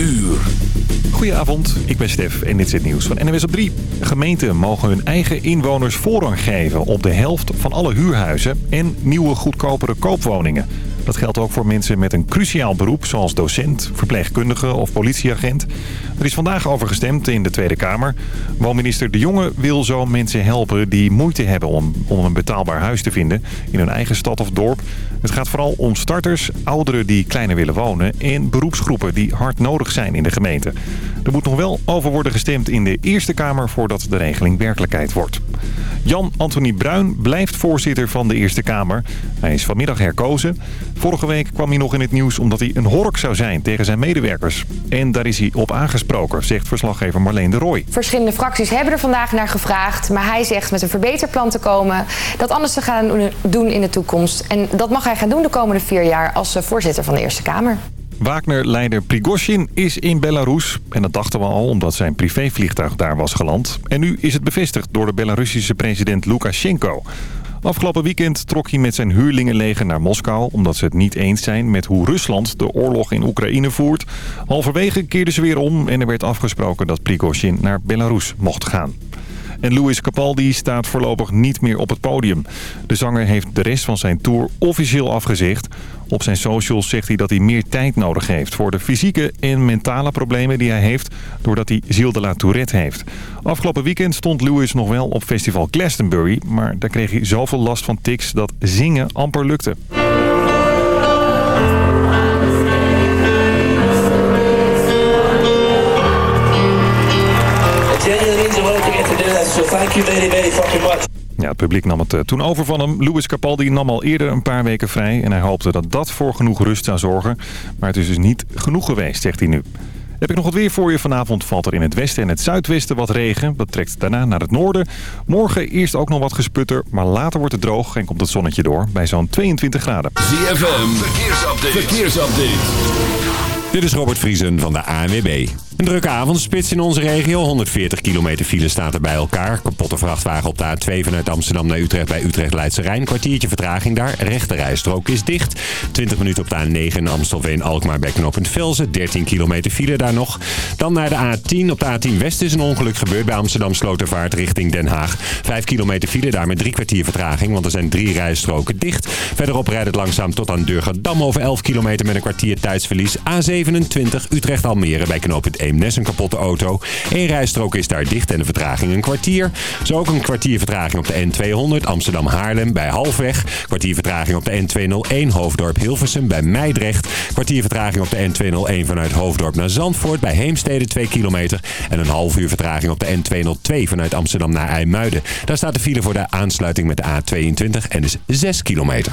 uur. Goedenavond, ik ben Stef en dit is het nieuws van NWS op 3. Gemeenten mogen hun eigen inwoners voorrang geven op de helft van alle huurhuizen en nieuwe goedkopere koopwoningen. Dat geldt ook voor mensen met een cruciaal beroep, zoals docent, verpleegkundige of politieagent. Er is vandaag over gestemd in de Tweede Kamer. Woonminister De Jonge wil zo mensen helpen die moeite hebben om, een betaalbaar huis te vinden in hun eigen stad of dorp. Het gaat vooral om starters, ouderen die kleiner willen wonen en beroepsgroepen die hard nodig zijn in de gemeente. Er moet nog wel over worden gestemd in de Eerste Kamer voordat de regeling werkelijkheid wordt. Jan-Anthony Bruin blijft voorzitter van de Eerste Kamer. Hij is vanmiddag herkozen. Vorige week kwam hij nog in het nieuws omdat hij een hork zou zijn tegen zijn medewerkers. En daar is hij op aangesproken, zegt verslaggever Marleen de Rooij. Verschillende fracties hebben er vandaag naar gevraagd. Maar hij zegt met een verbeterplan te komen. Dat anders te gaan doen in de toekomst. En dat mag hij gaan doen de komende vier jaar als eh, voorzitter van de Eerste Kamer. Wagner-leider Prigozhin is in Belarus. En dat dachten we al omdat zijn privévliegtuig daar was geland. En nu is het bevestigd door de Belarussische president Lukashenko. Afgelopen weekend trok hij met zijn huurlingenleger naar Moskou... omdat ze het niet eens zijn met hoe Rusland de oorlog in Oekraïne voert. Halverwege keerden ze weer om en er werd afgesproken dat Prigozhin naar Belarus mocht gaan. En Louis Capaldi staat voorlopig niet meer op het podium. De zanger heeft de rest van zijn tour officieel afgezegd. Op zijn socials zegt hij dat hij meer tijd nodig heeft... voor de fysieke en mentale problemen die hij heeft... doordat hij Gilles de la Tourette heeft. Afgelopen weekend stond Louis nog wel op festival Glastonbury... maar daar kreeg hij zoveel last van tics dat zingen amper lukte. Thank you very, very fucking much. Ja, het publiek nam het eh, toen over van hem. Louis Capaldi nam al eerder een paar weken vrij... en hij hoopte dat dat voor genoeg rust zou zorgen. Maar het is dus niet genoeg geweest, zegt hij nu. Heb ik nog wat weer voor je. Vanavond valt er in het westen en het zuidwesten wat regen. Dat trekt daarna naar het noorden. Morgen eerst ook nog wat gesputter, maar later wordt het droog en komt het zonnetje door bij zo'n 22 graden. ZFM, verkeersupdate. verkeersupdate. Dit is Robert Vriesen van de ANWB. Een drukke avondspits in onze regio. 140 kilometer file staat er bij elkaar. Kapotte vrachtwagen op de A2 vanuit Amsterdam naar Utrecht bij Utrecht Leidse Rijn. Kwartiertje vertraging daar. Rechte rijstrook is dicht. 20 minuten op de A9 in Amstelveen Alkmaar bij knooppunt Velzen. 13 kilometer file daar nog. Dan naar de A10. Op de A10 West is een ongeluk gebeurd bij Amsterdam Slotervaart richting Den Haag. 5 kilometer file daar met drie kwartier vertraging. Want er zijn drie rijstroken dicht. Verderop rijdt het langzaam tot aan Durgerdam over 11 kilometer met een kwartier tijdsverlies. A7 27 Utrecht-Almere bij knooppunt Eemnes een kapotte auto. Eén rijstrook is daar dicht en de vertraging een kwartier. Zo ook een kwartier vertraging op de N200 Amsterdam-Haarlem bij Halfweg. Kwartier vertraging op de N201 Hoofddorp-Hilversum bij Meidrecht. Kwartier vertraging op de N201 vanuit Hoofddorp naar Zandvoort bij Heemstede 2 kilometer. En een half uur vertraging op de N202 vanuit Amsterdam naar IJmuiden. Daar staat de file voor de aansluiting met de A22 en is 6 kilometer.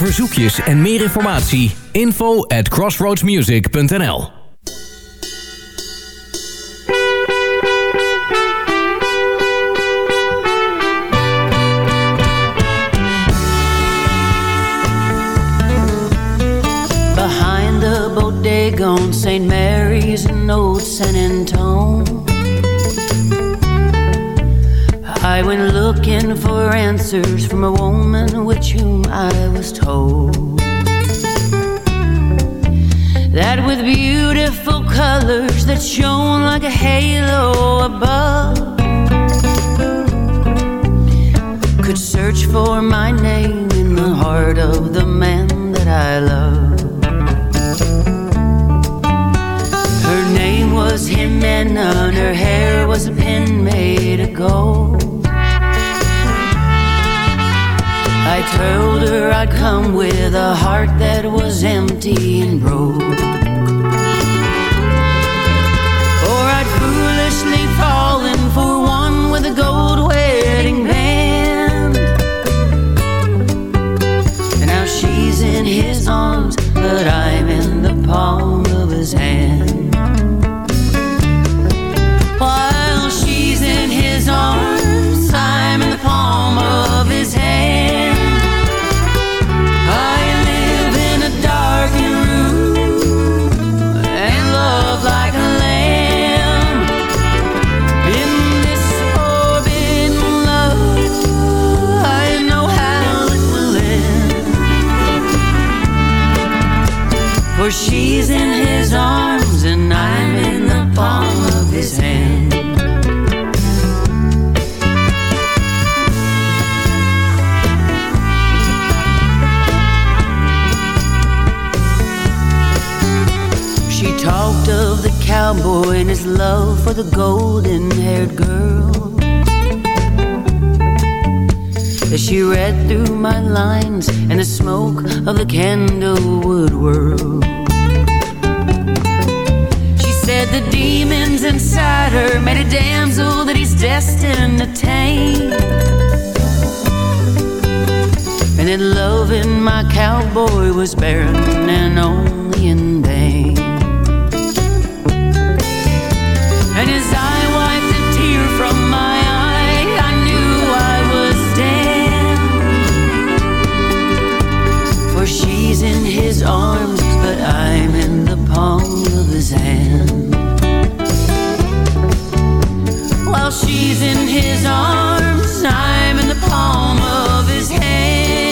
verzoekjes en meer informatie. Info at crossroadsmusic.nl Behind the bodega on St. Mary's in Old San Antone I went looking for answers from a woman which whom I was told that with beautiful colors that shone like a halo above could search for my name in the heart of the man that I love. Her name was Jimena, and her hair was a pin made of gold. Told her I'd come with a heart that was empty and broke. Cowboy and his love for the golden haired girl. As she read through my lines in the smoke of the candlewood world. She said the demons inside her made a damsel that he's destined to tame. And that loving my cowboy was barren and only in vain. Arms, but I'm in the palm of his hand. While she's in his arms, I'm in the palm of his hand.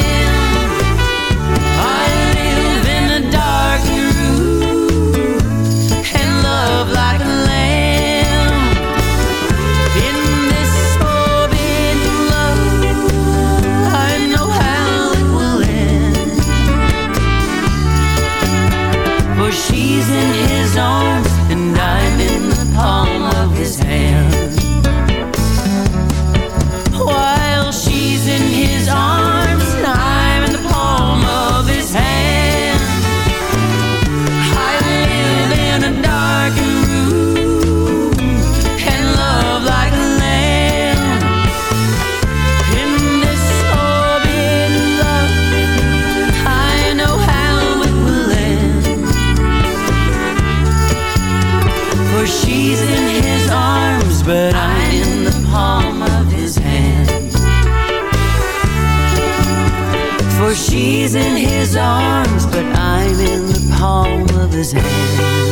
She's in his arms, but I'm in the palm of his hand. For she's in his arms, but I'm in the palm of his hand.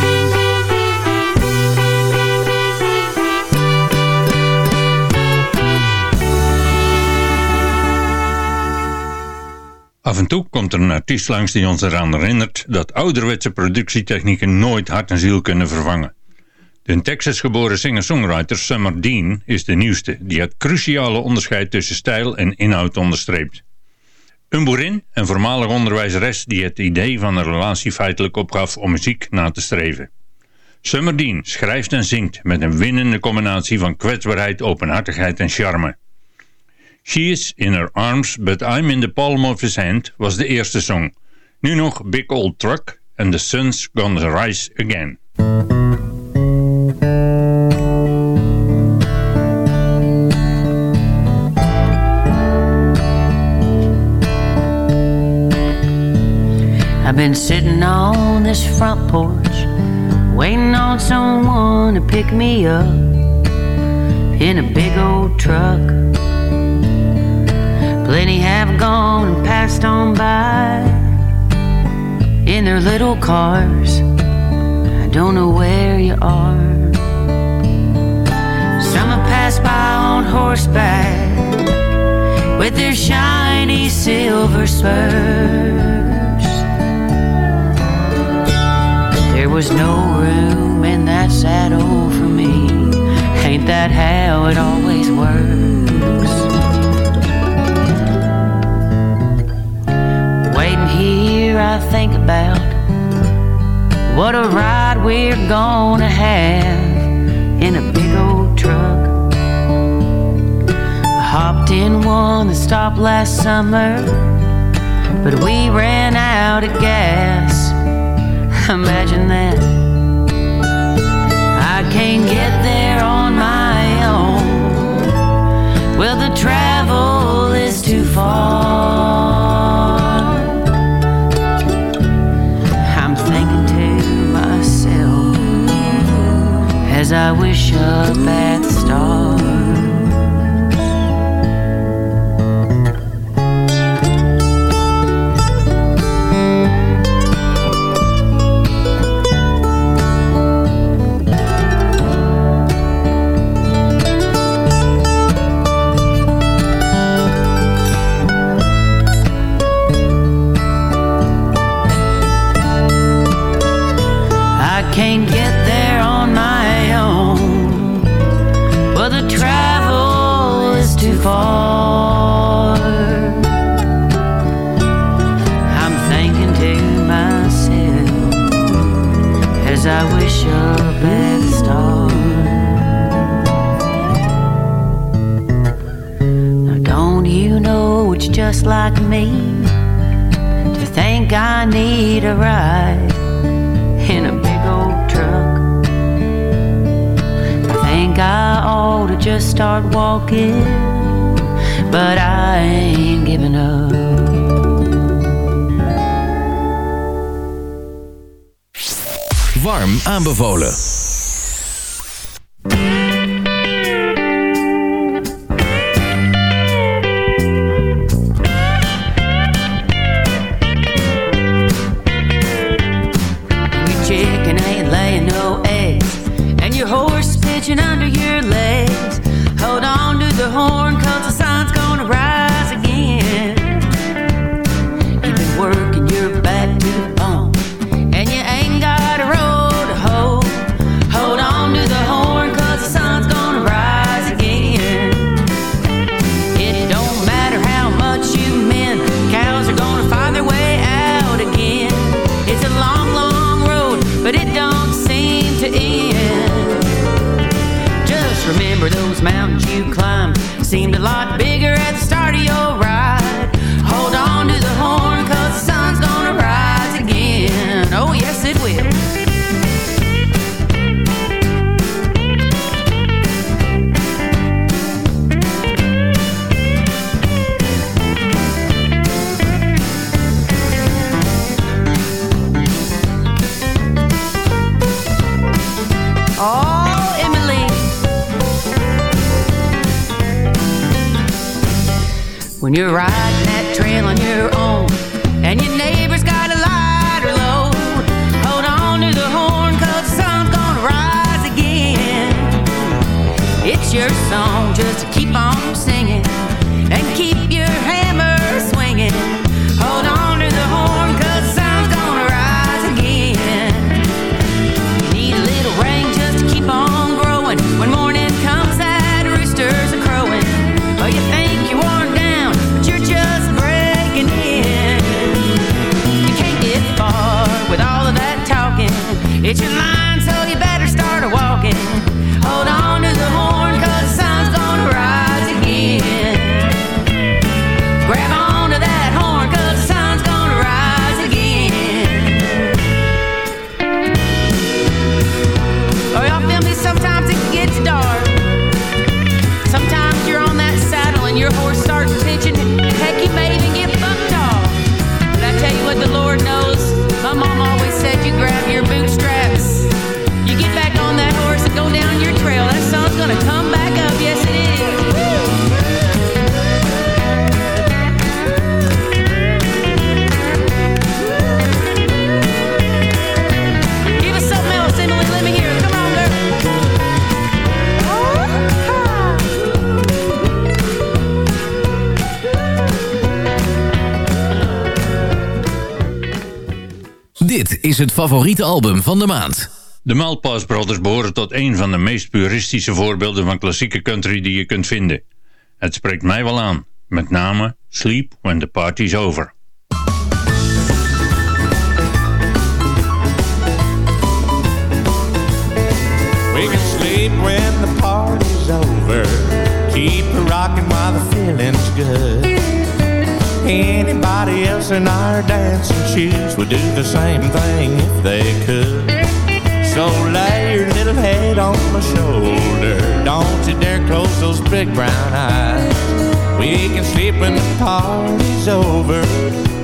Af en toe komt er een artiest langs die ons eraan herinnert dat ouderwetse productietechnieken nooit hart en ziel kunnen vervangen. De Texas geboren singer-songwriter Summer Dean is de nieuwste die het cruciale onderscheid tussen stijl en inhoud onderstreept. Een boerin en voormalig onderwijzeres die het idee van een relatie feitelijk opgaf om muziek na te streven. Summer Dean schrijft en zingt met een winnende combinatie van kwetsbaarheid, openhartigheid en charme. She is in her arms, but I'm in the palm of his hand was de eerste song. Nu nog Big Old Truck and the Sun's Gonna Rise Again. Sitting on this front porch, waiting on someone to pick me up in a big old truck. Plenty have gone and passed on by in their little cars. I don't know where you are. Some have passed by on horseback with their shiny silver spurs. Was no room in that saddle for me. Ain't that how it always works? Waiting here, I think about what a ride we're gonna have in a big old truck. I hopped in one that stopped last summer, but we ran out of gas. Imagine that. I can't get there on my own. Well, the travel is too far. I'm thinking to myself as I wish up at the stars. Like me to think I need a ride in a big old truck. I think I ought to just start walking, but I ain't giving up. Warm aanbevolen. Is het favoriete album van de maand. De Malpass Brothers behoren tot een van de meest puristische voorbeelden van klassieke country die je kunt vinden. Het spreekt mij wel aan, met name Sleep When the Party's Over. We can sleep when the party's over. Keep it rocking while the feeling's good. Anybody else in our dancing shoes would do the same thing if they could. So lay your little head on my shoulder. Don't you dare close those big brown eyes. We can sleep when the party's over.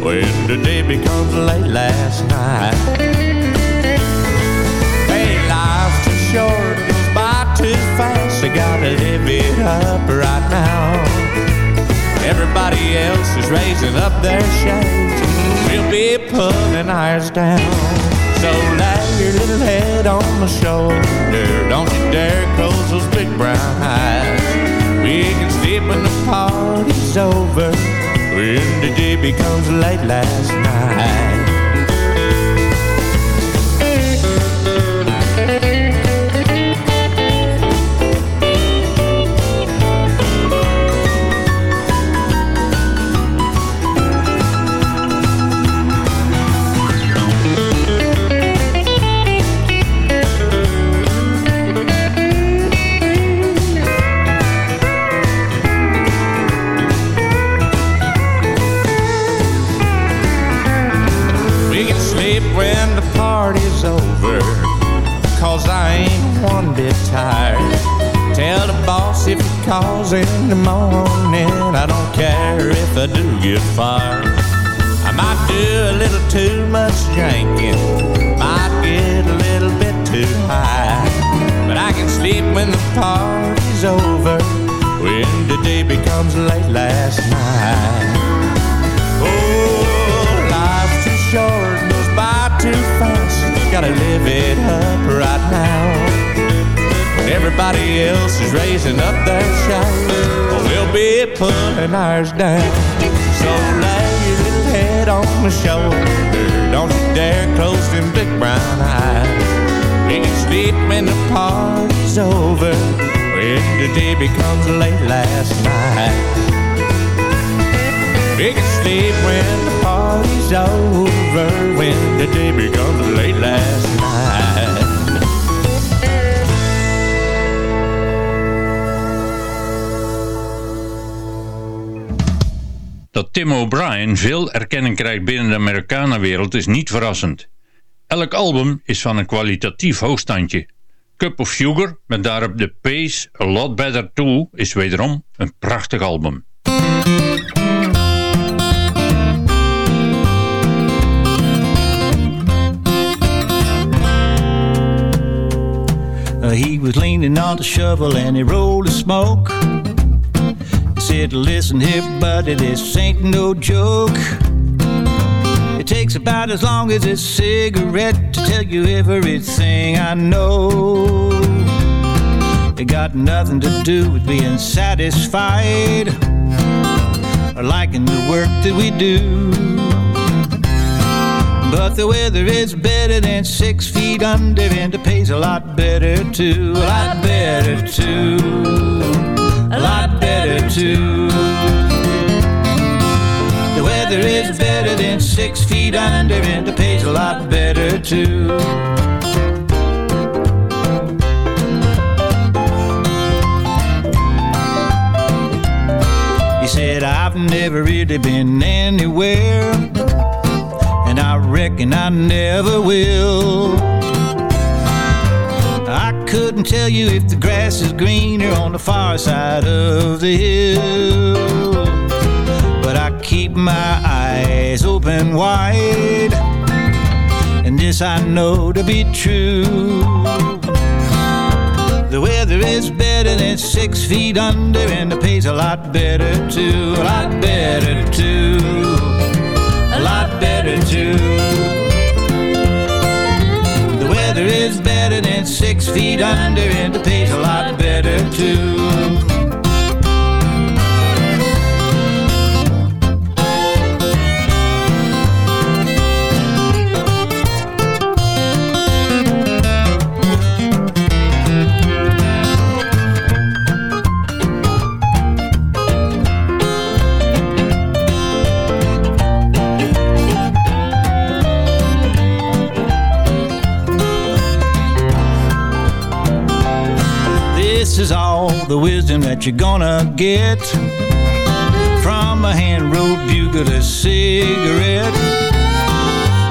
When the day becomes late last night. Hey, life's too short, goes by too fast. I gotta live it up right now. Everybody else is raising up their shades. We'll be pulling ours down. So lay your little head on my shoulder. Don't you dare close those big brown eyes. We can sleep when the party's over. When the day becomes late last night. In the morning I don't care if I do get fired. I might do a little too much drinking, might get a little bit too high. But I can sleep when the party's over, when the day becomes late last night. Oh, life's too short, goes by too fast. Gotta live it up right now. Everybody else is raising up their shout, oh, we'll be pulling ours down. So lay your little head on my shoulder. Don't you dare close them big brown eyes. You can sleep when the party's over, when the day becomes late last night. We can sleep when the party's over, when the day becomes late last night. Dat Tim O'Brien veel erkenning krijgt binnen de Americana-wereld is niet verrassend. Elk album is van een kwalitatief hoogstandje. Cup of Sugar, met daarop de Pace A Lot Better Too, is wederom een prachtig album. Uh, he was leaning on the shovel and he rolled the smoke. Said, Listen here, buddy, this ain't no joke. It takes about as long as a cigarette to tell you everything I know. It got nothing to do with being satisfied or liking the work that we do. But the weather is better than six feet under, and it pays a lot better too. A lot better too. A lot better too. The weather is better than six feet under, and it pays a lot better too. He said, I've never really been anywhere and I reckon I never will. I couldn't tell you if the grass is greener on the far side of the hill, but I keep my eyes open wide, and this I know to be true. The weather is better than six feet under, and the pay's a lot better too, a lot better too a lot better too. Is better than six feet under, and the pay's a lot better too. That you're gonna get from a hand rolled bugle to cigarette.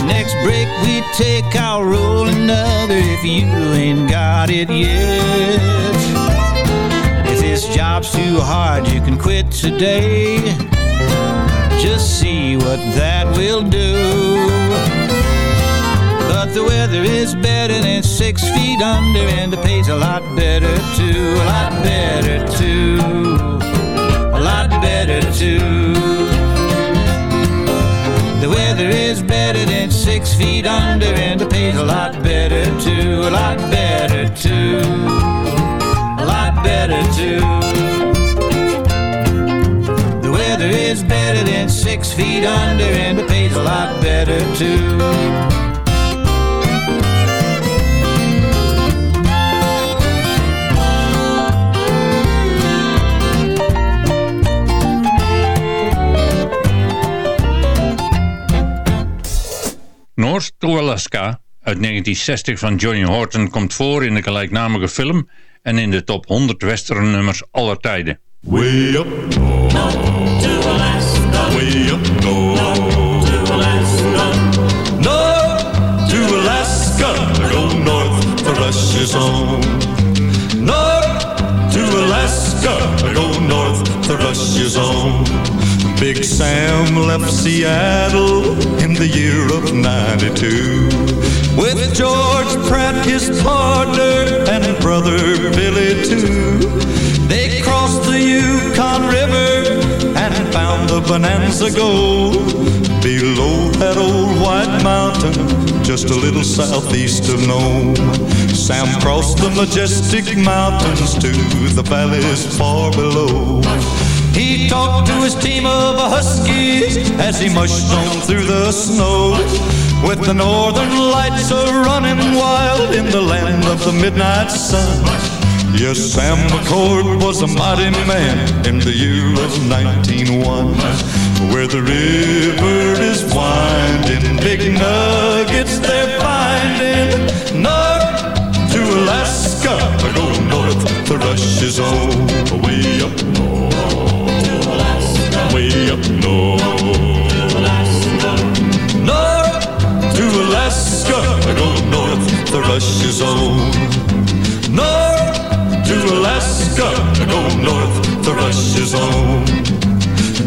Next break we take, I'll roll another if you ain't got it yet. If this job's too hard, you can quit today. Just see what that will do. The weather is better than six feet under, and the pay's a lot better too, a lot better too, a lot better too. The weather is better than six feet under, and the pay's a lot better too, a lot better too, a lot better too. The weather is better than six feet under, and the pay's a lot better too. North to Alaska uit 1960 van Johnny Horton komt voor in de gelijknamige film en in de top 100 western nummers aller tijden. Way up north to Alaska. Way up north to Alaska. North to Alaska. Go north, the rush is on. North to Alaska. Go north to Russia's own. Big Sam left Seattle in the year of 92 with George Pratt, his partner, and brother Billy too. They crossed the Yukon River and found the Bonanza Gold below that old white mountain, just a little southeast of Nome. Sam crossed the majestic mountains to the valleys far below. He talked to his team of huskies as he mushed on through the snow. With the northern lights a running wild in the land of the midnight sun. Yes, Sam McCord was a mighty man in the year of 1901. Where the river is winding, big nuggets they're finding. North to Alaska, go north to Russia's own. Way up north, way up north. North to Alaska, I go north to Russia's own. North to Alaska, I go north to Russia's own.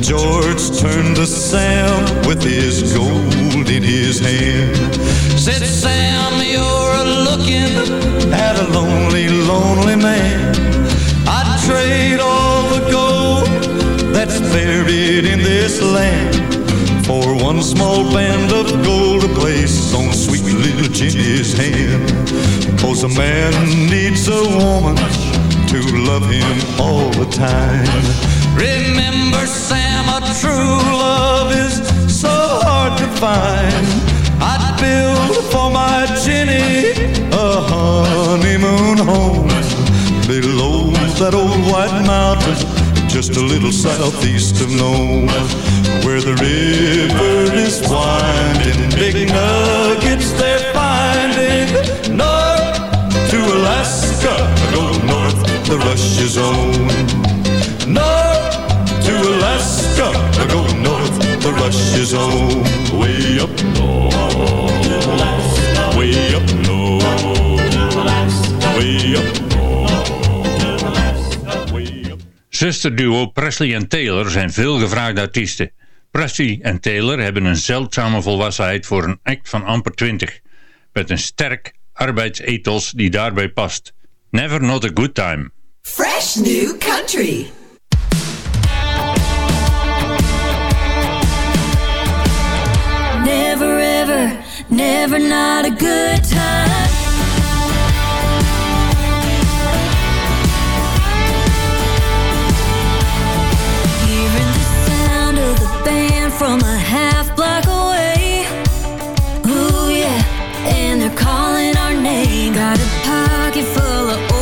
George turned to Sam with his gold in his hand. Said, Sam, you're looking at a lonely, lonely man needs a woman to love him all the time. Remember, Sam, a true love is so hard to find. I'd build for my Jenny a honeymoon home below that old white mountain, just a little southeast of Nome, where the river is winding, big nuggets they're finding. North north to Russia's own. North to Alaska, go north to Russia's own. Way up up up Zusterduo Presley en Taylor zijn veel gevraagde artiesten. Presley en Taylor hebben een zeldzame volwassenheid voor een act van amper 20. Met een sterk arbeidsethos die daarbij past. Never not a good time. Fresh New Country. Never ever, never not a good time. Hearing the sound of the band from a half block away. Got a pocket full of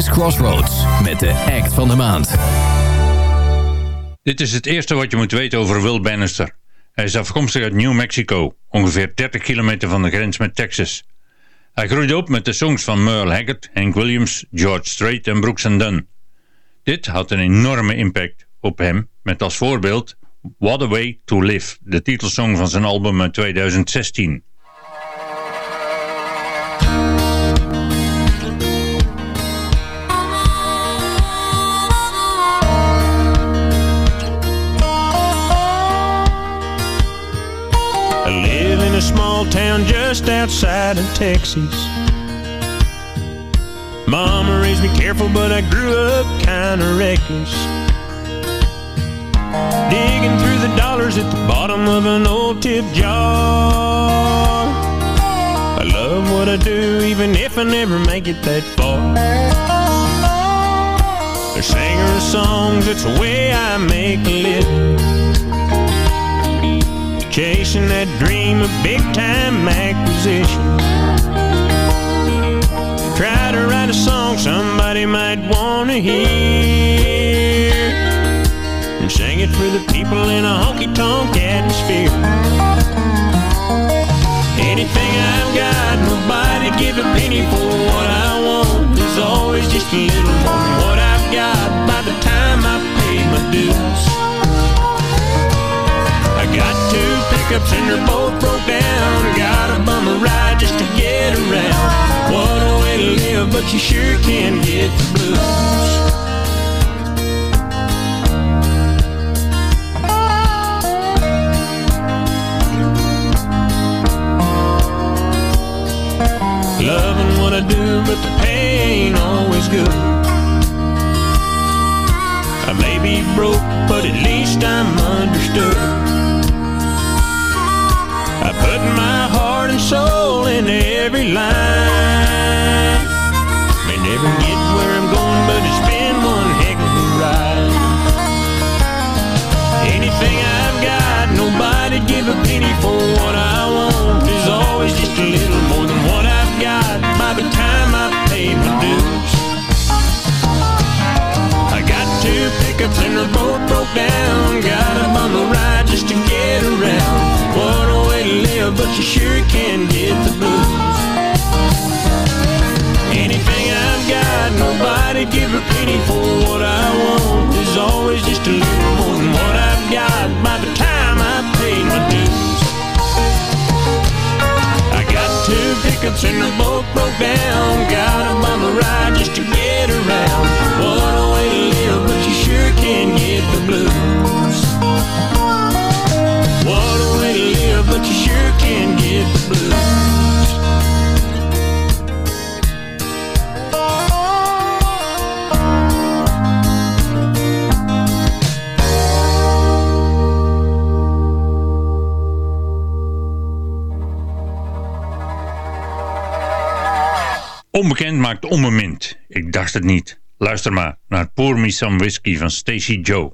is Crossroads met de act van de maand. Dit is het eerste wat je moet weten over Will Bannister. Hij is afkomstig uit New Mexico, ongeveer 30 kilometer van de grens met Texas. Hij groeide op met de songs van Merle Haggard, Hank Williams, George Strait en Brooks Dunn. Dit had een enorme impact op hem, met als voorbeeld What a Way to Live, de titelsong van zijn album uit 2016. A small town just outside of Texas. Mama raised me careful, but I grew up kinda reckless. Digging through the dollars at the bottom of an old tip jar. I love what I do, even if I never make it that far. A singer of songs, it's the way I make a living. Chasing that dream of big time acquisition. Try to write a song somebody might want to hear. And sing it for the people in a honky tonk atmosphere. Anything I've got, nobody give a penny for what I want. There's always just a little more than what I've got by the time I pay my dues. Pickups and they're both broke down. Got a bummer ride just to get around. What a way to live, but you sure can get the blues. Loving what I do, but the pay ain't always good. I may be broke, but at least I'm understood. Soul into every line. May never get where I'm going, but it's been one heck of a ride. Anything I've got, nobody give a penny for what I want. There's always just a little more than what I've got by the time I pay my dues. I got two pickups and they're both broke down. Got a bummer ride just to get around. But you sure can get the blues. Anything I've got, nobody give a penny for what I want. There's always just a little more than what I've got by the time I pay my dues. I got two pickups and they're both broke down. Got a bummer ride just to get around. Onbekend maakt onbemind. Ik dacht het niet. Luister maar naar Pour Me Some Whiskey van Stacy Joe.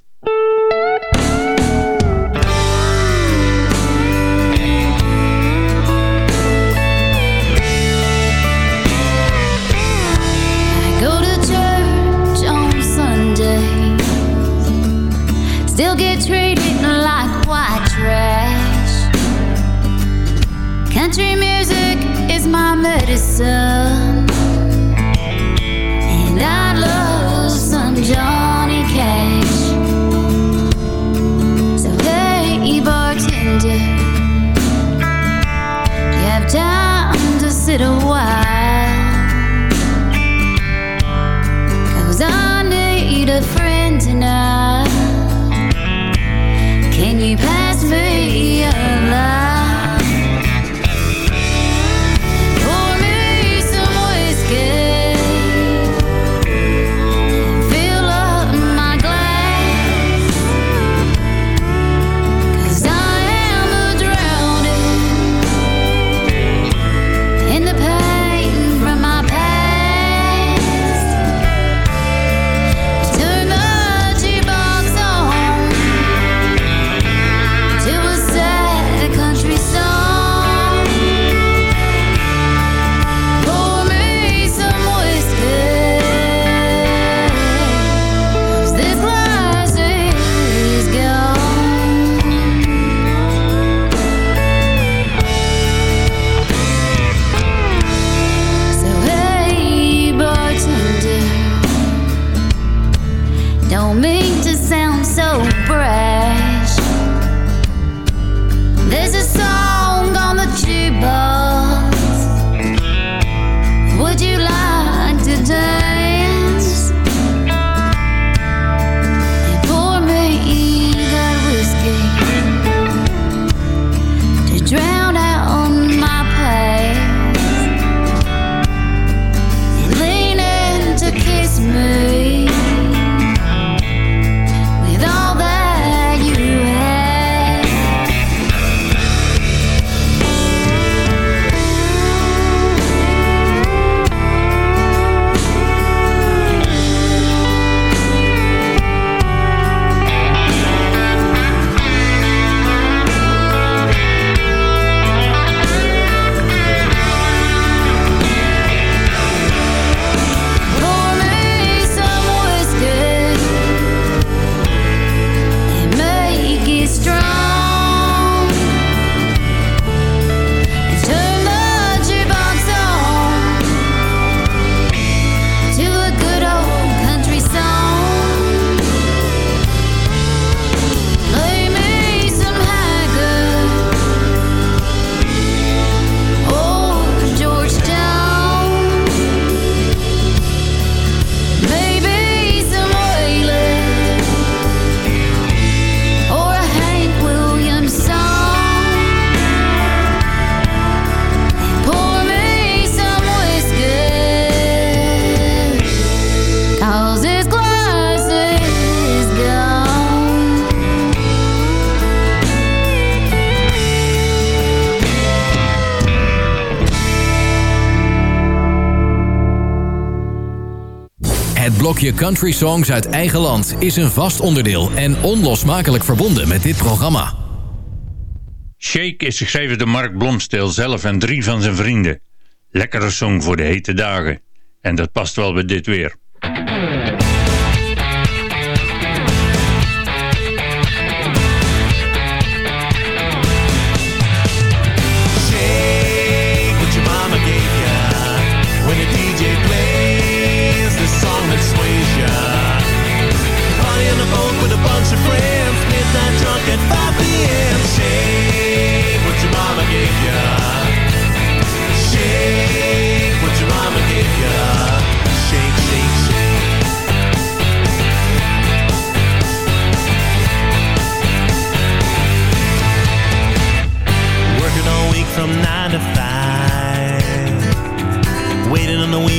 Blokje country songs uit eigen land is een vast onderdeel en onlosmakelijk verbonden met dit programma. Shake is geschreven door Mark Blomsteel zelf en drie van zijn vrienden. Lekkere song voor de hete dagen. En dat past wel bij dit weer.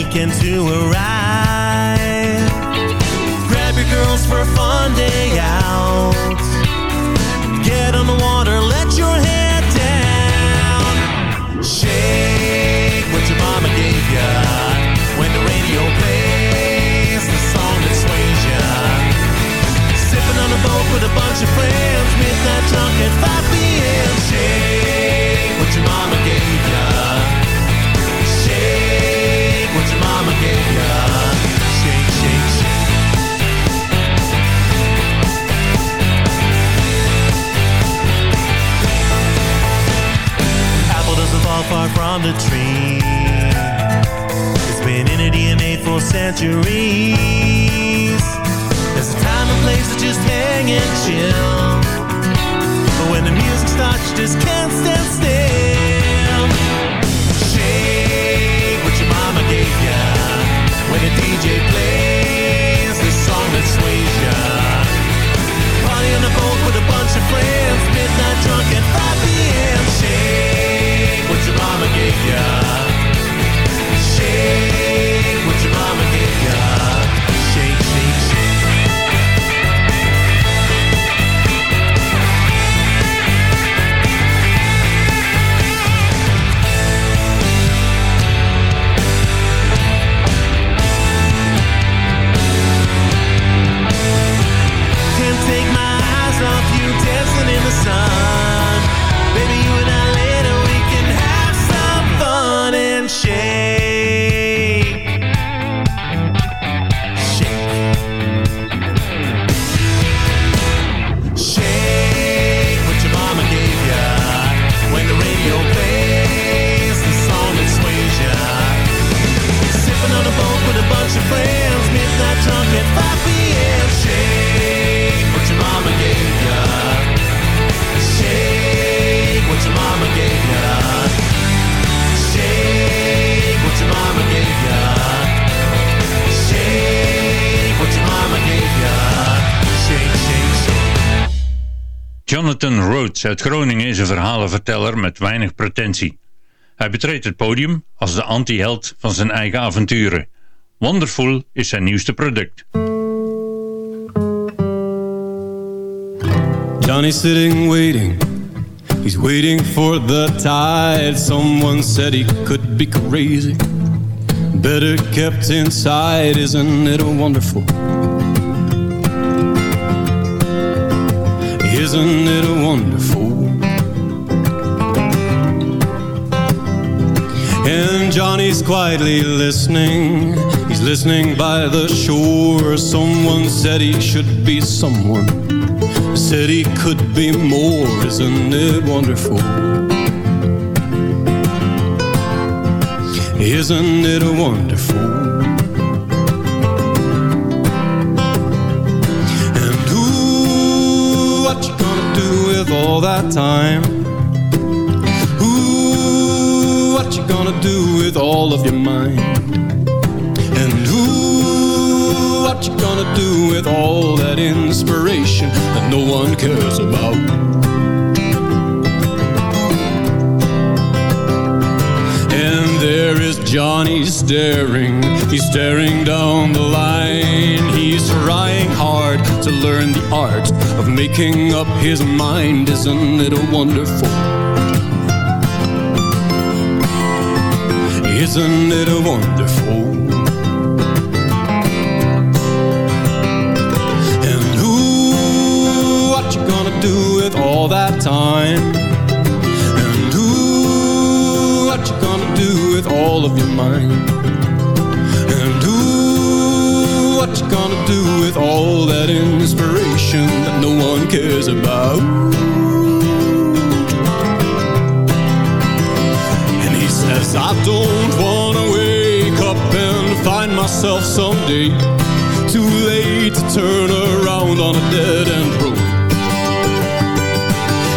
Weekend to arrive. Uit Groningen is een verhalenverteller met weinig pretentie. Hij betreedt het podium als de anti-held van zijn eigen avonturen. Wonderful is zijn nieuwste product. Johnny's sitting waiting. He's waiting for the tide. Someone said he could be crazy. Better kept inside, isn't it wonderful? Isn't it wonderful? And Johnny's quietly listening. He's listening by the shore. Someone said he should be someone. Said he could be more. Isn't it wonderful? Isn't it wonderful? All that time? Ooh, what you gonna do with all of your mind? And ooh, what you gonna do with all that inspiration that no one cares about? And there is Johnny staring, he's staring down the line. He's trying hard to learn the art of making up his mind. Isn't it wonderful? Isn't it wonderful? And who, what you gonna do with all that time? And who, what you gonna do with all of your mind? Gonna do with all that inspiration that no one cares about? And he says, I don't wanna wake up and find myself someday too late to turn around on a dead end road.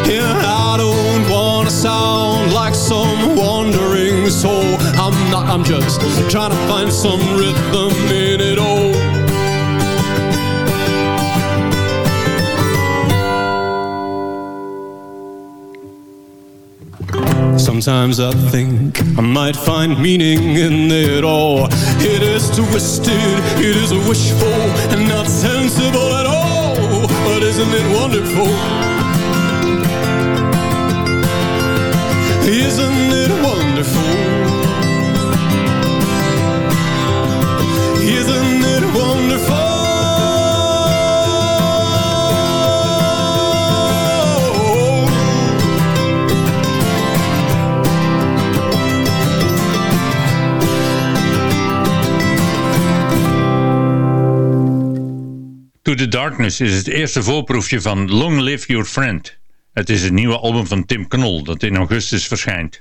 Yeah, I don't wanna sound like some wandering soul. I'm not, I'm just trying to find some rhythm in it all. Sometimes I think I might find meaning in it all. It is twisted, it is wishful, and not sensible at all. But isn't it wonderful? Isn't it wonderful? Isn't it wonderful? To the Darkness is het eerste voorproefje van Long Live Your Friend. Het is het nieuwe album van Tim Knol dat in augustus verschijnt.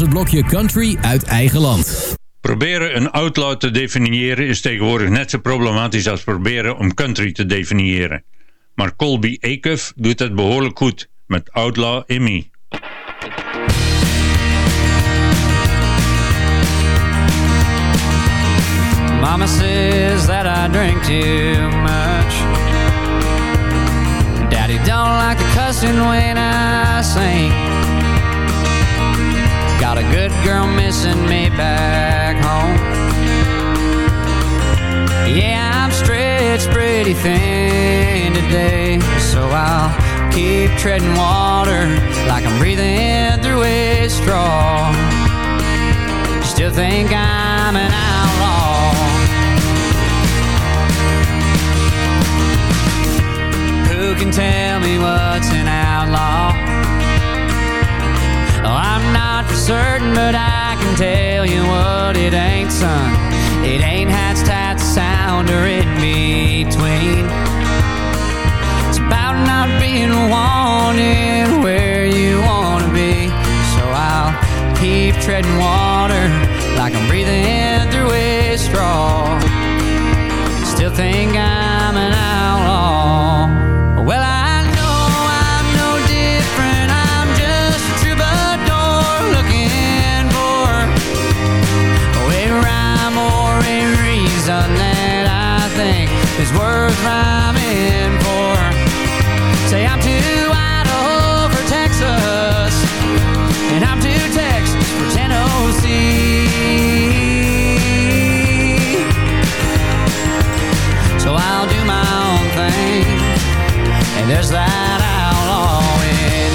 Was het blokje country uit eigen land. Proberen een outlaw te definiëren is tegenwoordig net zo problematisch als proberen om country te definiëren. Maar Colby Acuff doet het behoorlijk goed met Outlaw in Me. Mama says that I drink too much. Daddy don't like the cussing when I sing. Got a good girl missing me back home. Yeah, I'm stretched pretty thin today, so I'll keep treading water like I'm breathing through a straw. Still think I'm an outlaw. Who can tell me what's an outlaw? Oh, I'm not for certain, but I can tell you what it ain't, son. It ain't hats, tats, sound, or in between. It's about not being wanted where you wanna be. So I'll keep treading water like I'm breathing through a straw. Still think I'm is worth rhyming for. Say I'm too Idaho for Texas, and I'm too Texas for Tennessee. So I'll do my own thing, and there's that outlaw in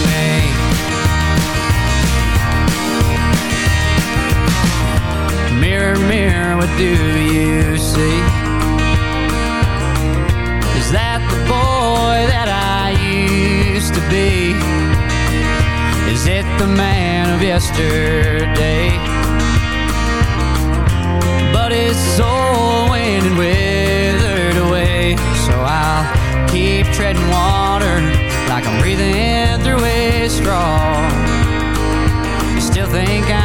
me. Mirror, mirror, what do you yesterday? But his soul went and withered away. So I'll keep treading water like I'm breathing through a straw. Still think I'm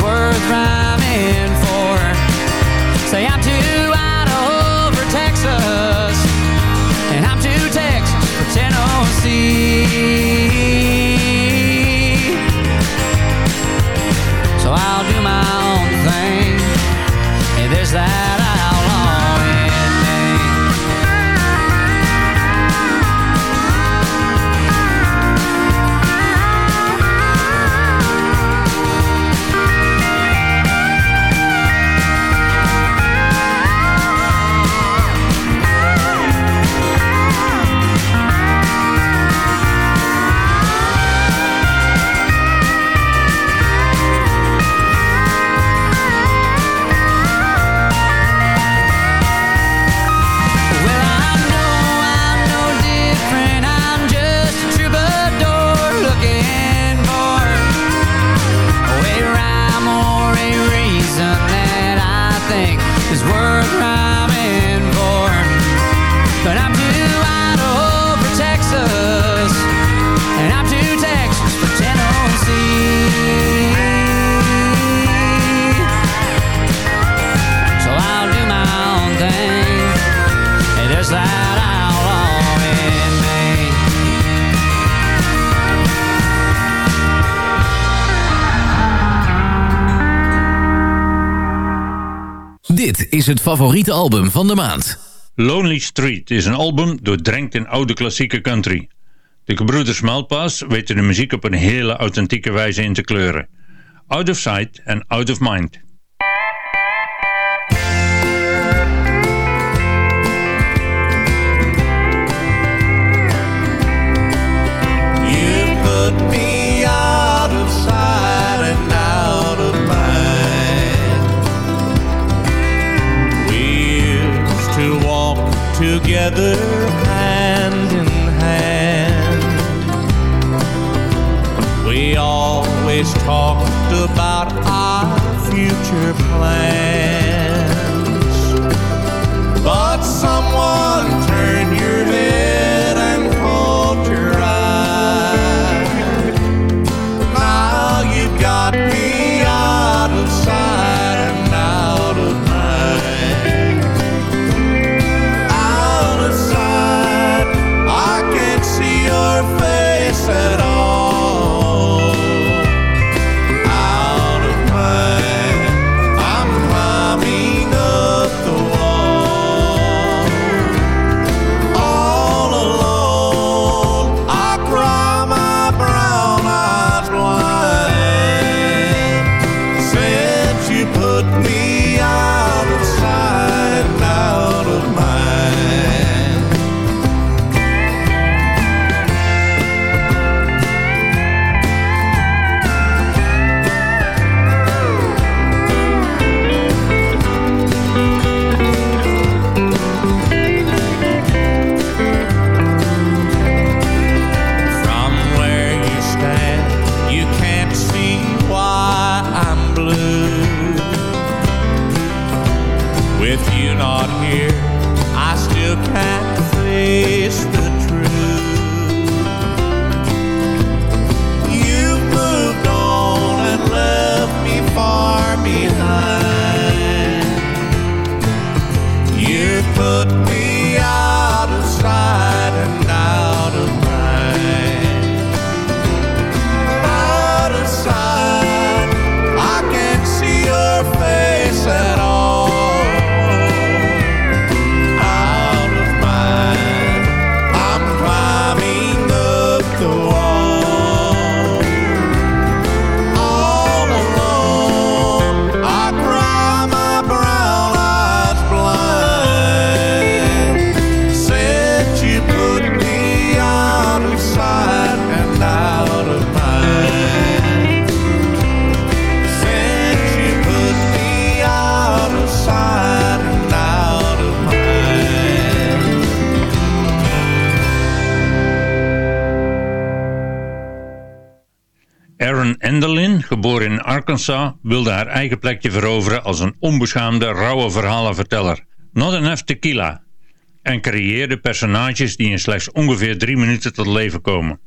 worth rhyming for. Say I'm too Idaho for Texas, and I'm too Texas for Tennessee. So I'll do my own thing, and there's that is het favoriete album van de maand. Lonely Street is een album doordrenkt in oude klassieke country. De gebroeders Malpass weten de muziek op een hele authentieke wijze in te kleuren. Out of sight and out of mind. together hand in hand. We always talked about our future plans. Wilde haar eigen plekje veroveren als een onbeschaamde, rauwe verhalenverteller. Not enough tequila. En creëerde personages die in slechts ongeveer drie minuten tot leven komen.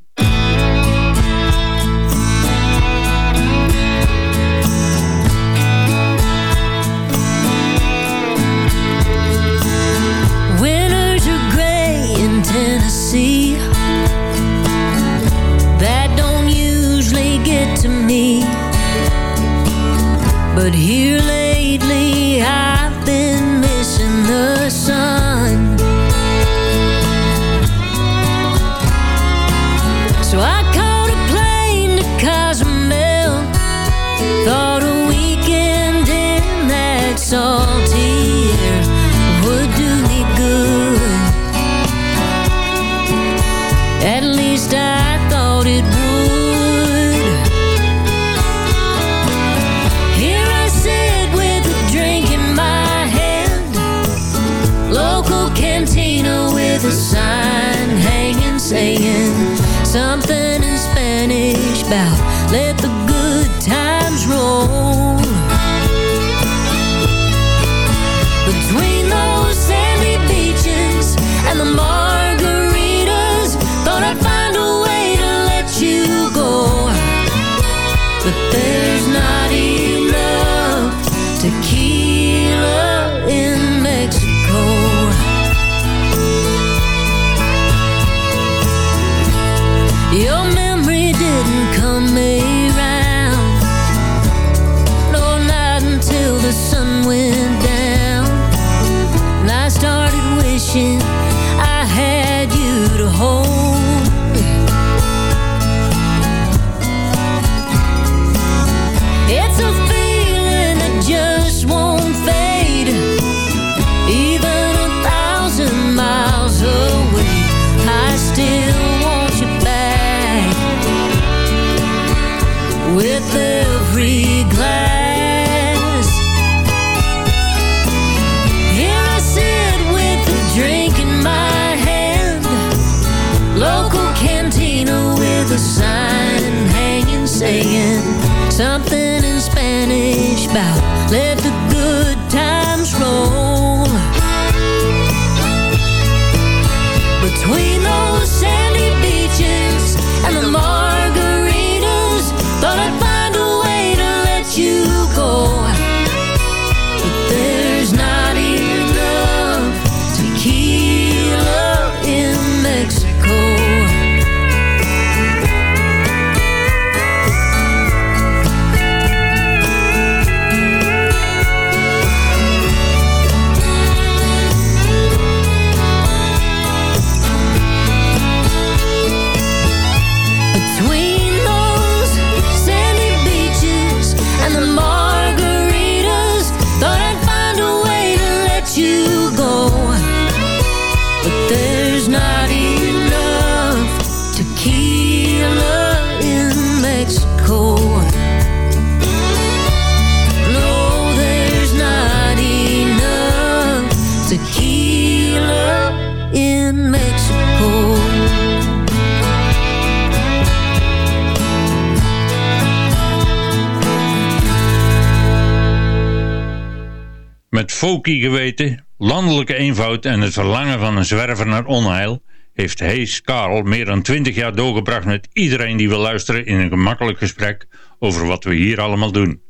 Geweten, landelijke eenvoud en het verlangen van een zwerver naar onheil heeft Hayes Carl meer dan 20 jaar doorgebracht met iedereen die wil luisteren in een gemakkelijk gesprek over wat we hier allemaal doen.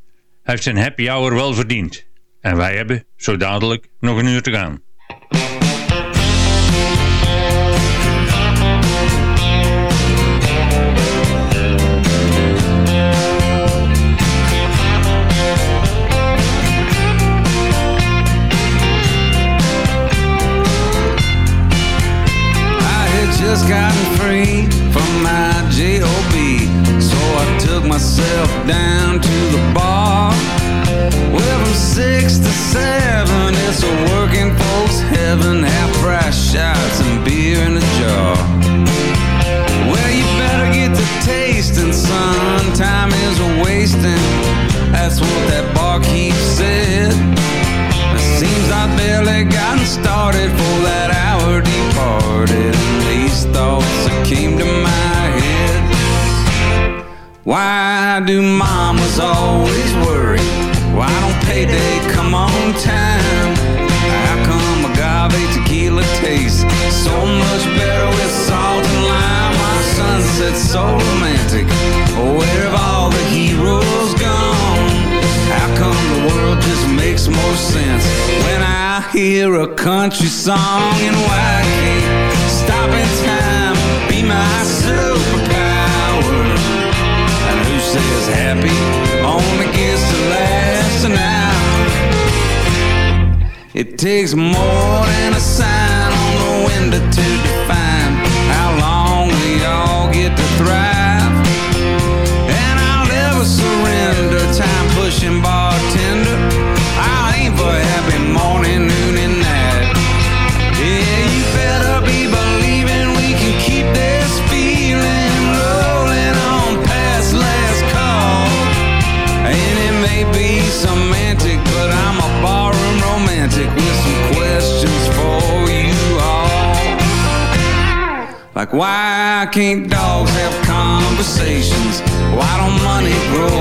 Hij heeft zijn happy hour wel verdiend. En wij hebben, zo dadelijk, nog een uur te gaan. Just gotten free from my job, so I took myself down to the bar. Well, from six to seven, it's a working folks' heaven. Half price shots and beer in a jar. Well, you better get to tasting, son. Time is a wasting. That's what that barkeep said. I barely gotten started for that hour departed. These thoughts that came to my head. Why do mamas always worry? Why don't payday come on time? How come agave tequila tastes so much better with salt and lime? My sunset's so romantic. Where have all the heroes gone? How come the world makes more sense when I hear a country song? And why can't stop in time be my superpower? And who says happy only gets to last an hour? It takes more than a sign on the window to define how long we all get to thrive. And I'll never surrender. Time pushing bartender. Why can't dogs have conversations? Why don't money grow